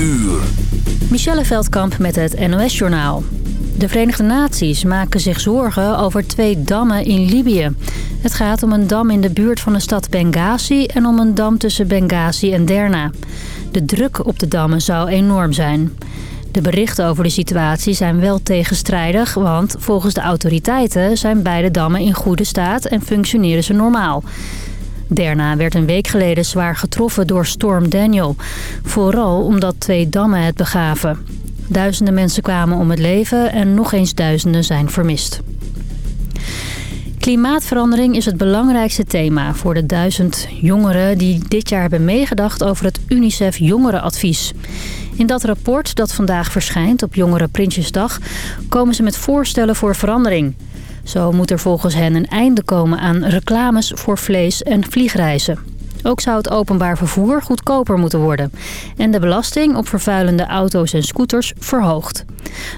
uur. Michelle Veldkamp met het NOS-journaal. De Verenigde Naties maken zich zorgen over twee dammen in Libië. Het gaat om een dam in de buurt van de stad Benghazi... en om een dam tussen Benghazi en Derna. De druk op de dammen zou enorm zijn. De berichten over de situatie zijn wel tegenstrijdig... want volgens de autoriteiten zijn beide dammen in goede staat... en functioneren ze normaal. Derna werd een week geleden zwaar getroffen door storm Daniel. Vooral omdat twee dammen het begaven. Duizenden mensen kwamen om het leven en nog eens duizenden zijn vermist. Klimaatverandering is het belangrijkste thema voor de duizend jongeren die dit jaar hebben meegedacht over het UNICEF Jongerenadvies. In dat rapport dat vandaag verschijnt op Jongeren Prinsjesdag komen ze met voorstellen voor verandering. Zo moet er volgens hen een einde komen aan reclames voor vlees en vliegreizen. Ook zou het openbaar vervoer goedkoper moeten worden. En de belasting op vervuilende auto's en scooters verhoogd.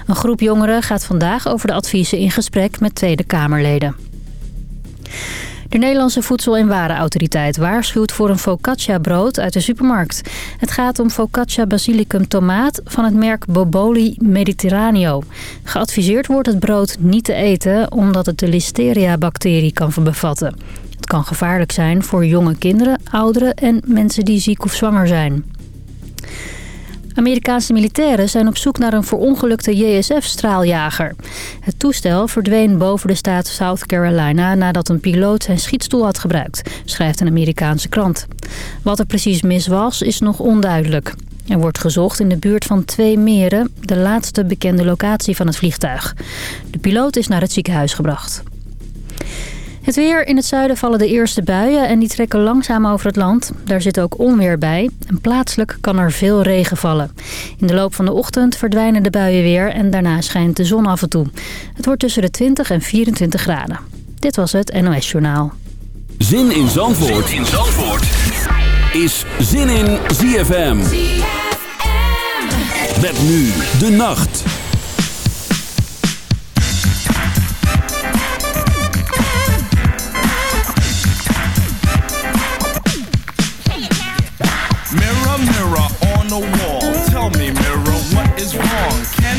Een groep jongeren gaat vandaag over de adviezen in gesprek met Tweede Kamerleden. De Nederlandse Voedsel- en Warenautoriteit waarschuwt voor een focaccia-brood uit de supermarkt. Het gaat om focaccia basilicum tomaat van het merk Boboli Mediterraneo. Geadviseerd wordt het brood niet te eten omdat het de listeria-bacterie kan bevatten. Het kan gevaarlijk zijn voor jonge kinderen, ouderen en mensen die ziek of zwanger zijn. Amerikaanse militairen zijn op zoek naar een verongelukte JSF-straaljager. Het toestel verdween boven de staat South Carolina nadat een piloot zijn schietstoel had gebruikt, schrijft een Amerikaanse krant. Wat er precies mis was, is nog onduidelijk. Er wordt gezocht in de buurt van Twee Meren, de laatste bekende locatie van het vliegtuig. De piloot is naar het ziekenhuis gebracht. Het weer. In het zuiden vallen de eerste buien en die trekken langzaam over het land. Daar zit ook onweer bij en plaatselijk kan er veel regen vallen. In de loop van de ochtend verdwijnen de buien weer en daarna schijnt de zon af en toe. Het wordt tussen de 20 en 24 graden. Dit was het NOS Journaal. Zin in Zandvoort, zin in Zandvoort. is Zin in ZFM. ZFM. Met nu de nacht.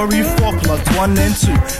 glory for plug one and two.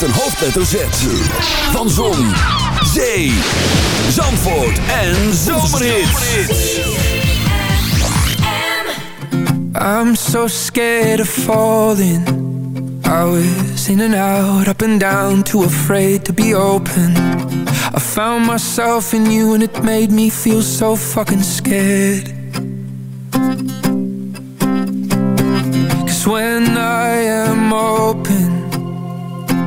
met een hoofdletter Z. Van Zon, Zee, Zandvoort en Zomerhits. I'm so scared of falling. I was in and out, up and down, too afraid to be open. I found myself in you and it made me feel so fucking scared.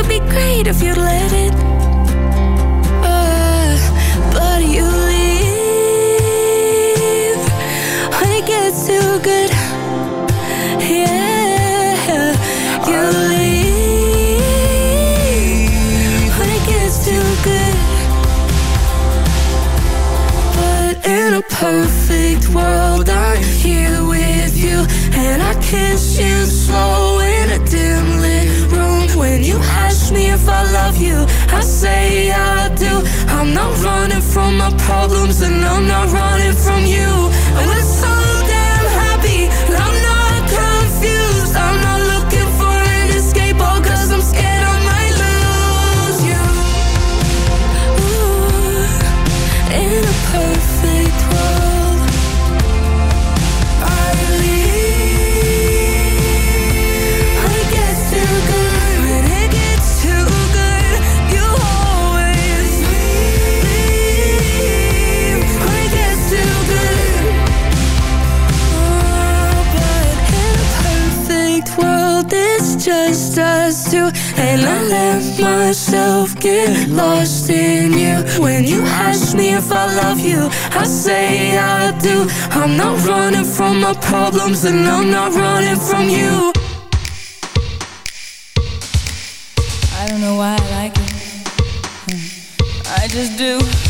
would be great if you'd let it uh, But you leave Honey gets too good. Yeah, you leave when it gets too good. But in a perfect world, I'm here with you, and I kiss you slow ask me if I love you, I say I do. I'm not running from my problems, and I'm not running from you. And I let myself get lost in you. When you ask me if I love you I say I do. I'm not running from my problems And I'm not running from you. I don't know why I like it. I just do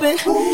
open.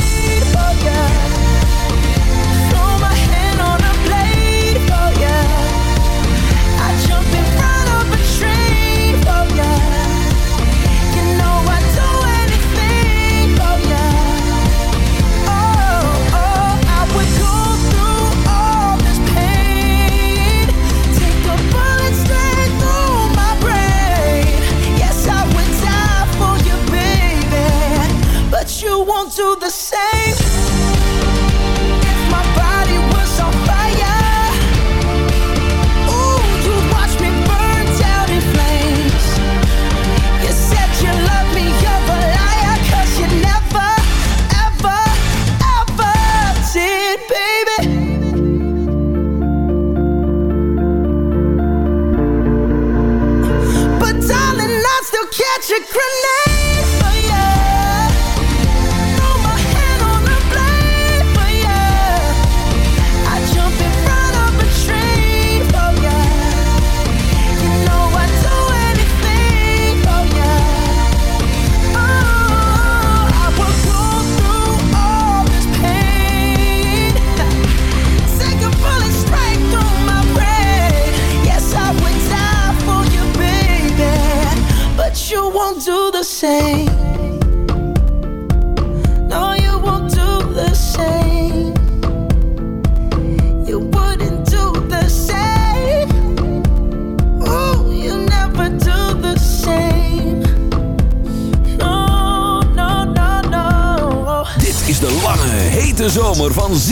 electric grenade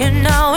you know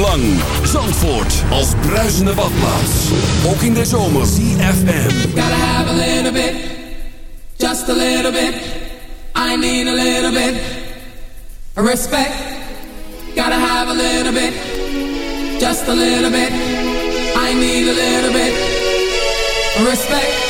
zomerlang. Zandvoort als bruisende badplaats. Ook in de zomer. ZFM. Gotta have a little bit, just a little bit. I need a little bit respect. Gotta have a little bit, just a little bit. I need a little bit respect.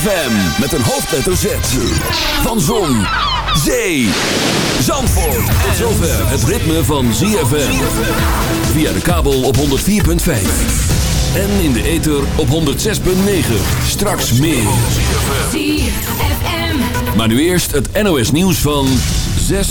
ZFM met een hoofdletter Z. Van Zon, Zee, Zandvoort. Tot zover het ritme van ZFM. Via de kabel op 104.5. En in de ether op 106.9. Straks meer. Maar nu eerst het NOS nieuws van 6